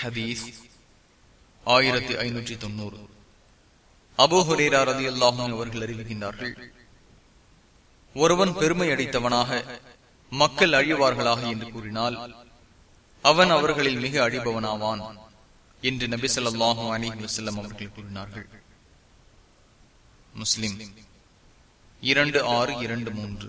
ஹதீஸ் ஆயிரத்தி ஐநூற்றி தொண்ணூறு. அபோஹரேரா ரதி அல்லாஹும் அவர்கள் அறிவிக்கின்றார்கள் ஒருவன் பெருமை அடித்தவனாக மக்கள் அழிவார்களாக என்று கூறினால் அவன் அவர்களில் மிக அழிபவனாவான் என்று நபி சொல்லாஹும் அலி வசல்லம் அவர்கள் கூறினார்கள். முஸ்லிம் இரண்டு ஆறு இரண்டு மூன்று.